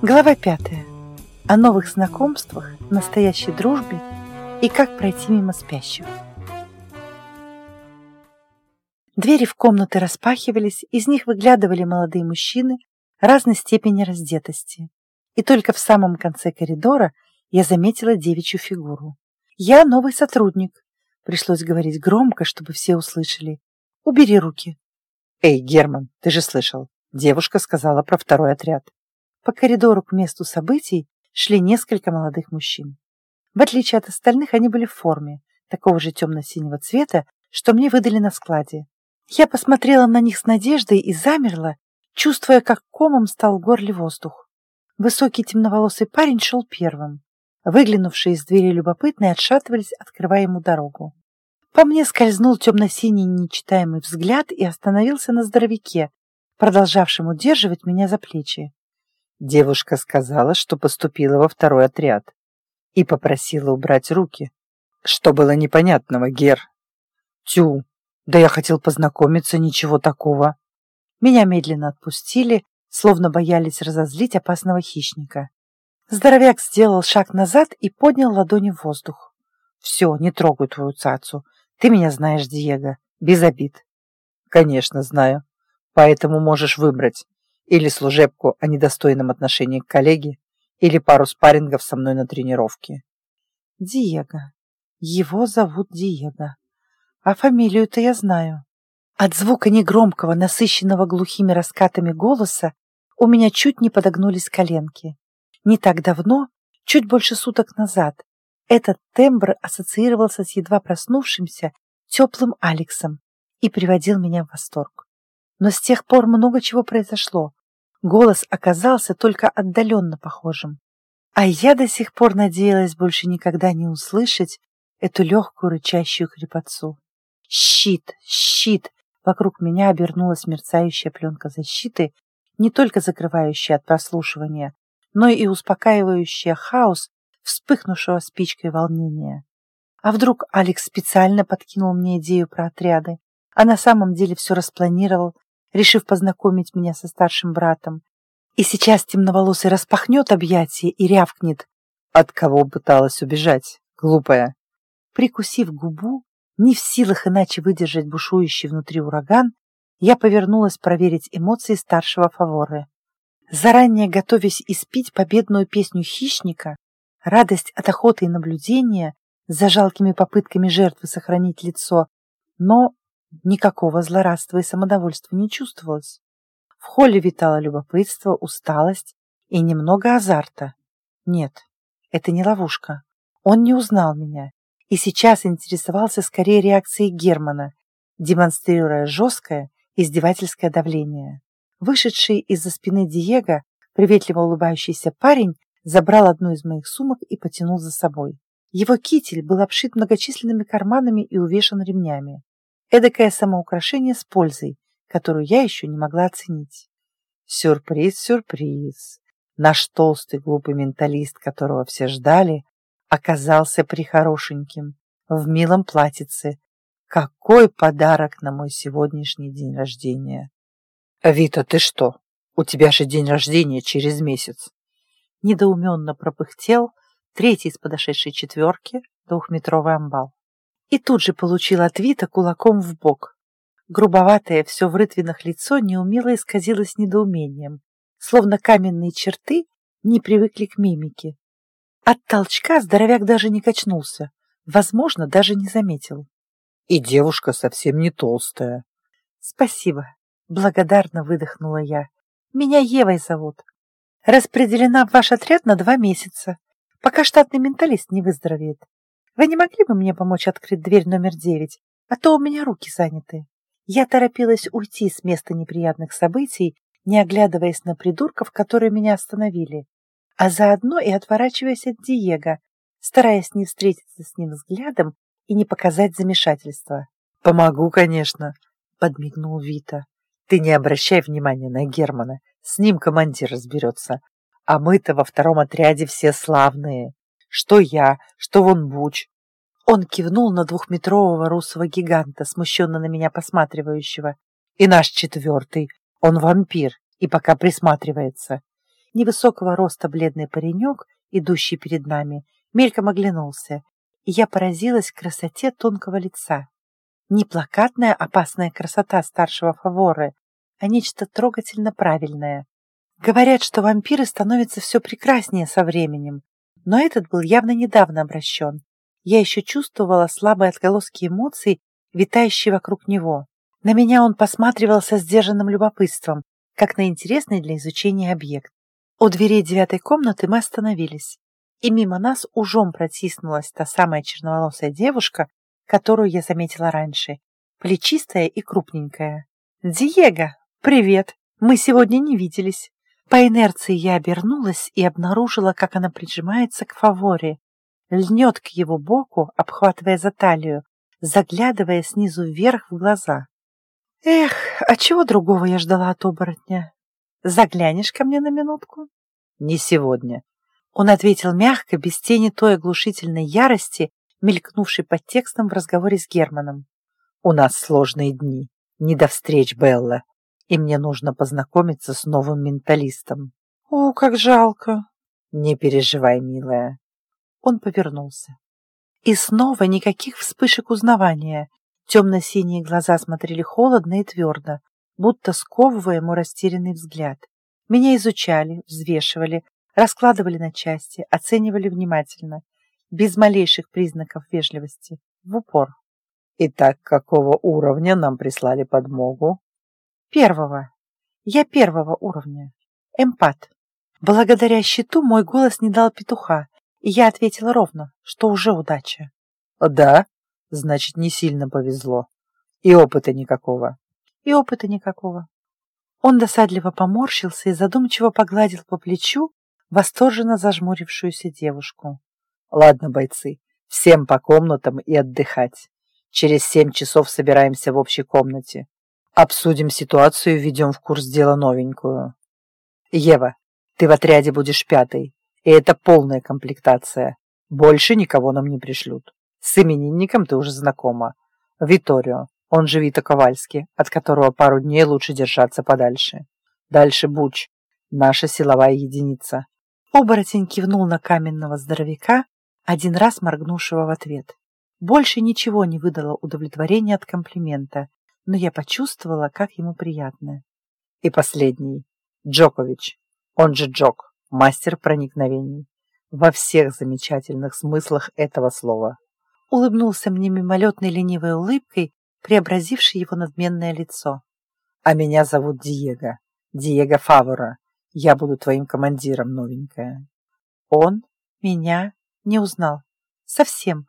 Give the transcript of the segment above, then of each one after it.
Глава пятая. О новых знакомствах, настоящей дружбе и как пройти мимо спящих. Двери в комнаты распахивались, из них выглядывали молодые мужчины разной степени раздетости. И только в самом конце коридора я заметила девичью фигуру. «Я новый сотрудник», — пришлось говорить громко, чтобы все услышали. «Убери руки». «Эй, Герман, ты же слышал, девушка сказала про второй отряд». По коридору к месту событий шли несколько молодых мужчин. В отличие от остальных, они были в форме, такого же темно-синего цвета, что мне выдали на складе. Я посмотрела на них с надеждой и замерла, чувствуя, как комом стал в горле воздух. Высокий темноволосый парень шел первым. Выглянувшие из двери любопытные отшатывались, открывая ему дорогу. По мне скользнул темно-синий нечитаемый взгляд и остановился на здоровяке, продолжавшем удерживать меня за плечи. Девушка сказала, что поступила во второй отряд и попросила убрать руки. Что было непонятного, Гер? Тю, да я хотел познакомиться, ничего такого. Меня медленно отпустили, словно боялись разозлить опасного хищника. Здоровяк сделал шаг назад и поднял ладони в воздух. «Все, не трогай твою цацу. Ты меня знаешь, Диего, без обид». «Конечно, знаю. Поэтому можешь выбрать. Или служебку о недостойном отношении к коллеге, или пару спаррингов со мной на тренировке. Диего. Его зовут Диего. А фамилию-то я знаю. От звука негромкого, насыщенного глухими раскатами голоса у меня чуть не подогнулись коленки. Не так давно, чуть больше суток назад, этот тембр ассоциировался с едва проснувшимся теплым Алексом и приводил меня в восторг. Но с тех пор много чего произошло. Голос оказался только отдаленно похожим. А я до сих пор надеялась больше никогда не услышать эту легкую рычащую хрипотцу. Щит! Щит! Вокруг меня обернулась мерцающая пленка защиты, не только закрывающая от прослушивания, но и успокаивающая хаос вспыхнувшего спичкой волнения. А вдруг Алекс специально подкинул мне идею про отряды, а на самом деле все распланировал решив познакомить меня со старшим братом. И сейчас темноволосый распахнет объятия и рявкнет. От кого пыталась убежать, глупая? Прикусив губу, не в силах иначе выдержать бушующий внутри ураган, я повернулась проверить эмоции старшего фаворы. Заранее готовясь испить победную песню хищника, радость от охоты и наблюдения за жалкими попытками жертвы сохранить лицо, но Никакого злорадства и самодовольства не чувствовалось. В холле витало любопытство, усталость и немного азарта. Нет, это не ловушка. Он не узнал меня и сейчас интересовался скорее реакцией Германа, демонстрируя жесткое издевательское давление. Вышедший из-за спины Диего, приветливо улыбающийся парень, забрал одну из моих сумок и потянул за собой. Его китель был обшит многочисленными карманами и увешан ремнями. Эдакое самоукрашение с пользой, которую я еще не могла оценить. Сюрприз, сюрприз. Наш толстый глупый менталист, которого все ждали, оказался прихорошеньким, в милом платьице. Какой подарок на мой сегодняшний день рождения! Вита, ты что? У тебя же день рождения через месяц. Недоуменно пропыхтел третий из подошедшей четверки двухметровый амбал и тут же получил от Вита кулаком в бок. Грубоватое все в рытвинах лицо неумело исказилось недоумением, словно каменные черты не привыкли к мимике. От толчка здоровяк даже не качнулся, возможно, даже не заметил. И девушка совсем не толстая. Спасибо, благодарно выдохнула я. Меня Евой зовут. Распределена в ваш отряд на два месяца, пока штатный менталист не выздоровеет. Вы не могли бы мне помочь открыть дверь номер девять, а то у меня руки заняты. Я торопилась уйти с места неприятных событий, не оглядываясь на придурков, которые меня остановили, а заодно и отворачиваясь от Диего, стараясь не встретиться с ним взглядом и не показать замешательства. «Помогу, конечно», — подмигнул Вита. «Ты не обращай внимания на Германа, с ним командир разберется. А мы-то во втором отряде все славные. Что я, что вон Буч. Он кивнул на двухметрового русого гиганта, смущенно на меня посматривающего. И наш четвертый, он вампир и пока присматривается. Невысокого роста бледный паренек, идущий перед нами, мельком оглянулся, и я поразилась красоте тонкого лица. Не плакатная опасная красота старшего фаворы, а нечто трогательно правильное. Говорят, что вампиры становятся все прекраснее со временем, но этот был явно недавно обращен. Я еще чувствовала слабые отголоски эмоций, витающие вокруг него. На меня он посматривал со сдержанным любопытством, как на интересный для изучения объект. У дверей девятой комнаты мы остановились, и мимо нас ужом протиснулась та самая черноволосая девушка, которую я заметила раньше, плечистая и крупненькая. «Диего, привет! Мы сегодня не виделись!» По инерции я обернулась и обнаружила, как она прижимается к фаворе, льнет к его боку, обхватывая за талию, заглядывая снизу вверх в глаза. Эх, а чего другого я ждала от оборотня? Заглянешь ко мне на минутку? Не сегодня. Он ответил мягко, без тени той оглушительной ярости, мелькнувшей под текстом в разговоре с Германом. У нас сложные дни. Не до встреч, Белла. И мне нужно познакомиться с новым менталистом. О, как жалко. Не переживай, милая. Он повернулся. И снова никаких вспышек узнавания. Темно-синие глаза смотрели холодно и твердо, будто сковывая ему растерянный взгляд. Меня изучали, взвешивали, раскладывали на части, оценивали внимательно, без малейших признаков вежливости, в упор. «Итак, какого уровня нам прислали подмогу?» «Первого. Я первого уровня. Эмпат. Благодаря щиту мой голос не дал петуха, и я ответила ровно, что уже удача. Да? Значит, не сильно повезло. И опыта никакого. И опыта никакого. Он досадливо поморщился и задумчиво погладил по плечу восторженно зажмурившуюся девушку. Ладно, бойцы, всем по комнатам и отдыхать. Через семь часов собираемся в общей комнате. Обсудим ситуацию и введем в курс дела новенькую. Ева, ты в отряде будешь пятой. И это полная комплектация. Больше никого нам не пришлют. С именинником ты уже знакома. Виторио, он же Вита Ковальский, от которого пару дней лучше держаться подальше. Дальше Буч, наша силовая единица. Оборотень кивнул на каменного здоровяка, один раз моргнувшего в ответ. Больше ничего не выдало удовлетворения от комплимента, но я почувствовала, как ему приятно. И последний. Джокович, он же Джок мастер проникновений во всех замечательных смыслах этого слова. Улыбнулся мне мимолетной ленивой улыбкой, преобразившей его надменное лицо. А меня зовут Диего, Диего Фавора. Я буду твоим командиром, новенькая. Он меня не узнал. Совсем.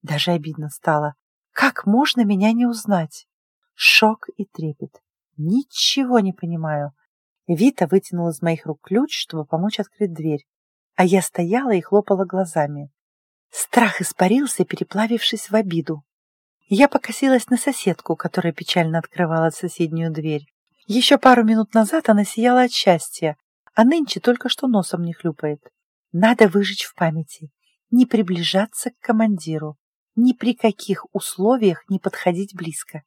Даже обидно стало. Как можно меня не узнать? Шок и трепет. Ничего не понимаю. Вита вытянул из моих рук ключ, чтобы помочь открыть дверь, а я стояла и хлопала глазами. Страх испарился, переплавившись в обиду. Я покосилась на соседку, которая печально открывала соседнюю дверь. Еще пару минут назад она сияла от счастья, а нынче только что носом не хлюпает. Надо выжечь в памяти, не приближаться к командиру, ни при каких условиях не подходить близко.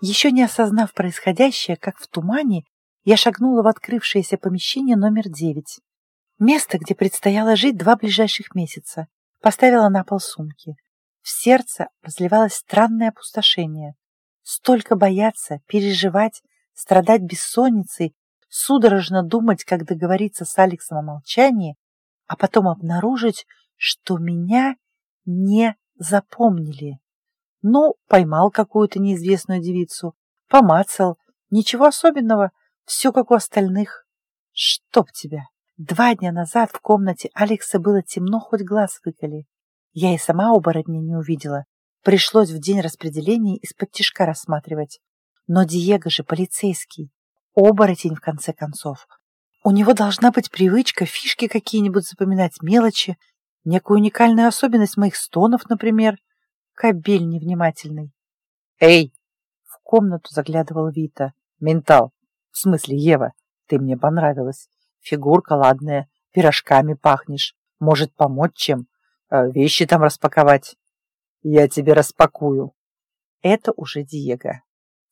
Еще не осознав происходящее, как в тумане, я шагнула в открывшееся помещение номер девять. Место, где предстояло жить два ближайших месяца. Поставила на пол сумки. В сердце разливалось странное опустошение. Столько бояться, переживать, страдать бессонницей, судорожно думать, как договориться с Алексом о молчании, а потом обнаружить, что меня не запомнили. Ну, поймал какую-то неизвестную девицу, помацал, ничего особенного — все как у остальных. Чтоб тебя! Два дня назад в комнате Алекса было темно, хоть глаз выколи. Я и сама оборотня не увидела. Пришлось в день распределения из-под тишка рассматривать. Но Диего же полицейский. Оборотень, в конце концов. У него должна быть привычка фишки какие-нибудь запоминать, мелочи, некую уникальную особенность моих стонов, например. Кобель невнимательный. «Эй!» — в комнату заглядывал Вита. «Ментал, в смысле, Ева, ты мне понравилась. Фигурка ладная, пирожками пахнешь. Может, помочь чем? Э, вещи там распаковать? Я тебе распакую. Это уже Диего.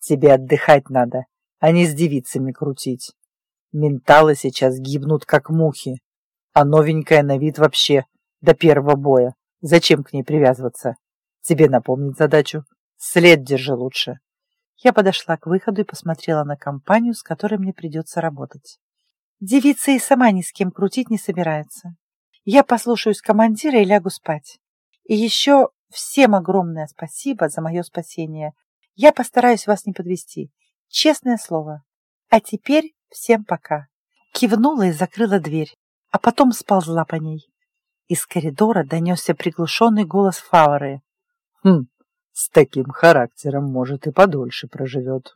Тебе отдыхать надо, а не с девицами крутить. Менталы сейчас гибнут, как мухи, а новенькая на вид вообще до первого боя. Зачем к ней привязываться? Тебе напомнить задачу. След держи лучше. Я подошла к выходу и посмотрела на компанию, с которой мне придется работать. Девица и сама ни с кем крутить не собирается. Я послушаюсь командира и лягу спать. И еще всем огромное спасибо за мое спасение. Я постараюсь вас не подвести. Честное слово. А теперь всем пока. Кивнула и закрыла дверь, а потом сползла по ней. Из коридора донесся приглушенный голос Фаворы. «Хм, с таким характером, может, и подольше проживет».